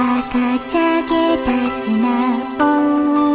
赤茶げた砂を